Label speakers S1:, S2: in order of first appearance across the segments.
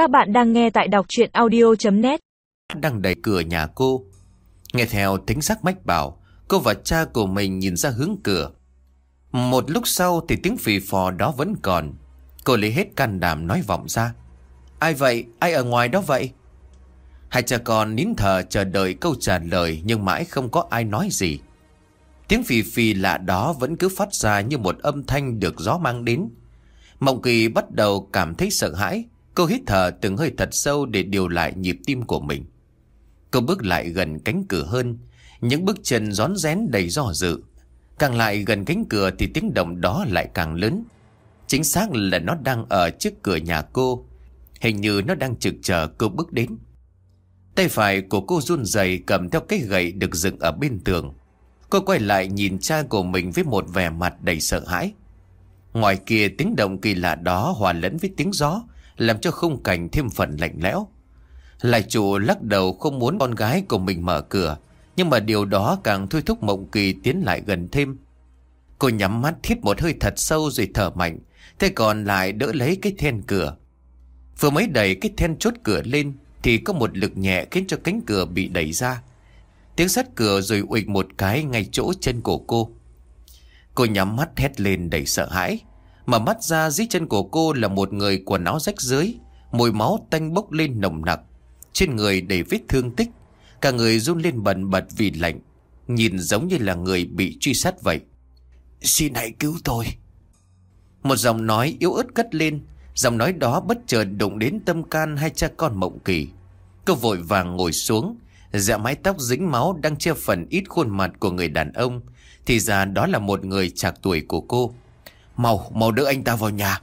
S1: Các bạn đang nghe tại đọc chuyện audio.net
S2: Đang đẩy cửa nhà cô. Nghe theo tính sắc mách bảo, Cô và cha của mình nhìn ra hướng cửa. Một lúc sau thì tiếng phì phò đó vẫn còn. Cô lấy hết can đảm nói vọng ra. Ai vậy? Ai ở ngoài đó vậy? Hai cha con nín thở chờ đợi câu trả lời Nhưng mãi không có ai nói gì. Tiếng phì phì lạ đó vẫn cứ phát ra như một âm thanh được gió mang đến. Mộng kỳ bắt đầu cảm thấy sợ hãi. Cô hít thở từng hơi thật sâu để điều lại nhịp tim của mình. Cô bước lại gần cánh cửa hơn. Những bước chân rón rén đầy do dự. Càng lại gần cánh cửa thì tiếng động đó lại càng lớn. Chính xác là nó đang ở trước cửa nhà cô. Hình như nó đang trực chờ cô bước đến. Tay phải của cô run rẩy cầm theo cái gậy được dựng ở bên tường. Cô quay lại nhìn cha của mình với một vẻ mặt đầy sợ hãi. Ngoài kia tiếng động kỳ lạ đó hòa lẫn với tiếng gió. Làm cho khung cảnh thêm phần lạnh lẽo. Lại chủ lắc đầu không muốn con gái của mình mở cửa, Nhưng mà điều đó càng thôi thúc Mộng Kỳ tiến lại gần thêm. Cô nhắm mắt hít một hơi thật sâu rồi thở mạnh, Thế còn lại đỡ lấy cái then cửa. Vừa mới đẩy cái then chốt cửa lên Thì có một lực nhẹ khiến cho cánh cửa bị đẩy ra. Tiếng sắt cửa rồi ụịch một cái ngay chỗ chân của cô. Cô nhắm mắt hét lên đầy sợ hãi. Mà mắt ra dưới chân của cô là một người quần áo rách dưới Mùi máu tanh bốc lên nồng nặc. Trên người đầy vết thương tích Cả người run lên bần bật vì lạnh Nhìn giống như là người bị truy sát vậy. Xin hãy cứu tôi. Một giọng nói yếu ớt cất lên Giọng nói đó bất chợt đụng đến tâm can hai cha con mộng kỳ. Cô vội vàng ngồi xuống Dạ mái tóc dính máu đang che phần ít khuôn mặt của người đàn ông Thì ra đó là một người chạc tuổi của cô Mau, mau đỡ anh ta vào nhà.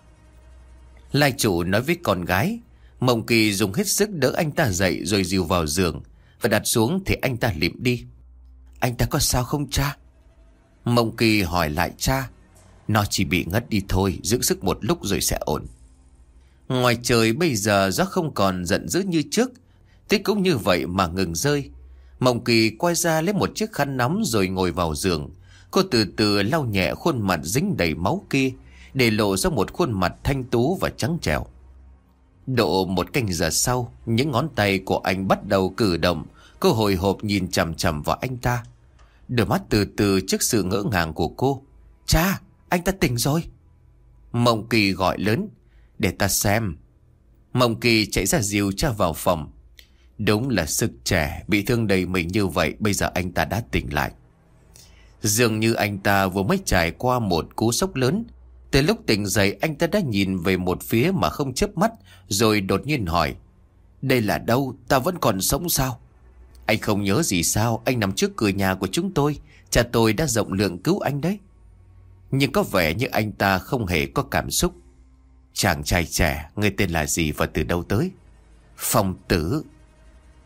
S2: Lai chủ nói với con gái Mộng kỳ dùng hết sức đỡ anh ta dậy rồi dìu vào giường Và đặt xuống thì anh ta lịm đi. Anh ta có sao không cha? Mộng kỳ hỏi lại cha Nó chỉ bị ngất đi thôi Dưỡng sức một lúc rồi sẽ ổn. Ngoài trời bây giờ gió không còn giận dữ như trước Tuyết cũng như vậy mà ngừng rơi. Mộng kỳ quay ra lấy một chiếc khăn nóng rồi ngồi vào giường. Cô từ từ lau nhẹ khuôn mặt dính đầy máu kia Để lộ ra một khuôn mặt thanh tú và trắng trẻo. Độ một canh giờ sau Những ngón tay của anh bắt đầu cử động. Cô hồi hộp nhìn chằm chằm vào anh ta. Đôi mắt từ từ trước sự ngỡ ngàng của cô. Cha, anh ta tỉnh rồi. Mộng kỳ gọi lớn. Để ta xem. Mộng kỳ chạy ra dìu cha vào phòng. Đúng là sức trẻ Bị thương đầy mình như vậy Bây giờ anh ta đã tỉnh lại. Dường như anh ta vừa mới trải qua một cú sốc lớn. Từ lúc tỉnh dậy, anh ta đã nhìn về một phía mà không chớp mắt, Rồi đột nhiên hỏi, Đây là đâu? Ta vẫn còn sống sao? Anh không nhớ gì sao? Anh nằm trước cửa nhà của chúng tôi. Cha tôi đã rộng lượng cứu anh đấy. Nhưng có vẻ như anh ta không hề có cảm xúc. Chàng trai trẻ, Người tên là gì và từ đâu tới? Phong tử.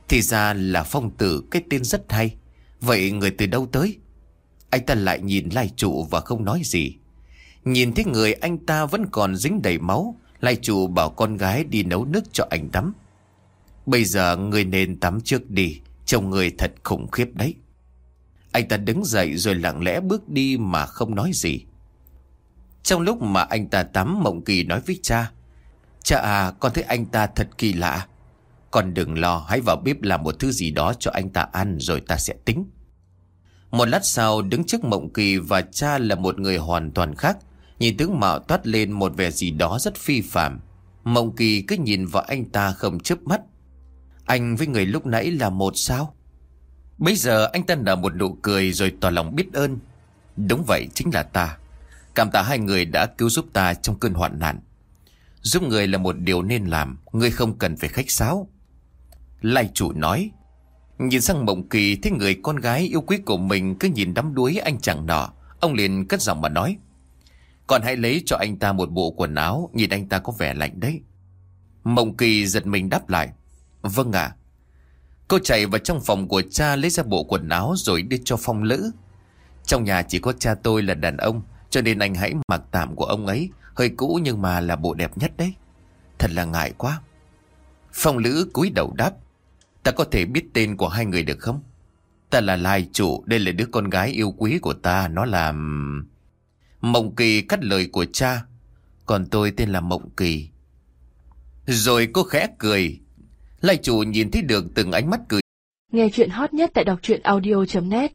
S2: Thì ra là phong tử, Cái tên rất hay. Vậy người từ đâu tới? Anh ta lại nhìn lai trụ và không nói gì. Nhìn thấy người anh ta vẫn còn dính đầy máu, Lai trụ bảo con gái đi nấu nước cho anh tắm. Bây giờ người nên tắm trước đi, Trông người thật khủng khiếp đấy. Anh ta đứng dậy rồi lặng lẽ bước đi mà không nói gì. Trong lúc mà anh ta tắm, Mộng Kỳ nói với cha Cha à con thấy anh ta thật kỳ lạ. Con đừng lo, hãy vào bếp làm một thứ gì đó cho anh ta ăn rồi ta sẽ tính. Một lát sau, đứng trước Mộng Kỳ và cha là một người hoàn toàn khác. Nhìn tướng mạo toát lên một vẻ gì đó rất phi phạm Mộng Kỳ cứ nhìn vào anh ta không chớp mắt. Anh với người lúc nãy là một sao? Bây giờ anh ta nở một nụ cười rồi tỏ lòng biết ơn. Đúng vậy, chính là ta. Cảm tạ hai người đã cứu giúp ta trong cơn hoạn nạn. Giúp người là một điều nên làm, Người không cần phải khách sáo. Lai chủ nói Nhìn sang mộng kỳ thấy người con gái yêu quý của mình Cứ nhìn đắm đuối anh chàng nọ. Ông liền cất giọng mà nói, Còn hãy lấy cho anh ta một bộ quần áo, Nhìn anh ta có vẻ lạnh đấy. Mộng kỳ giật mình đáp lại Vâng ạ. Cô chạy vào trong phòng của cha lấy ra bộ quần áo rồi đưa cho phong lữ. Trong nhà chỉ có cha tôi là đàn ông, Cho nên anh hãy mặc tạm của ông ấy, Hơi cũ nhưng mà là bộ đẹp nhất đấy. Thật là ngại quá. Phong lữ cúi đầu đáp Ta có thể biết tên của hai người được không Ta là Lai Chủ Đây là đứa con gái yêu quý của ta, Nó là... Mộng Kỳ cắt lời của cha Còn tôi tên là Mộng Kỳ Rồi cô khẽ cười. Lai chủ nhìn thấy được từng ánh mắt cười.
S3: Nghe chuyện hot nhất tại đọc truyện audio.net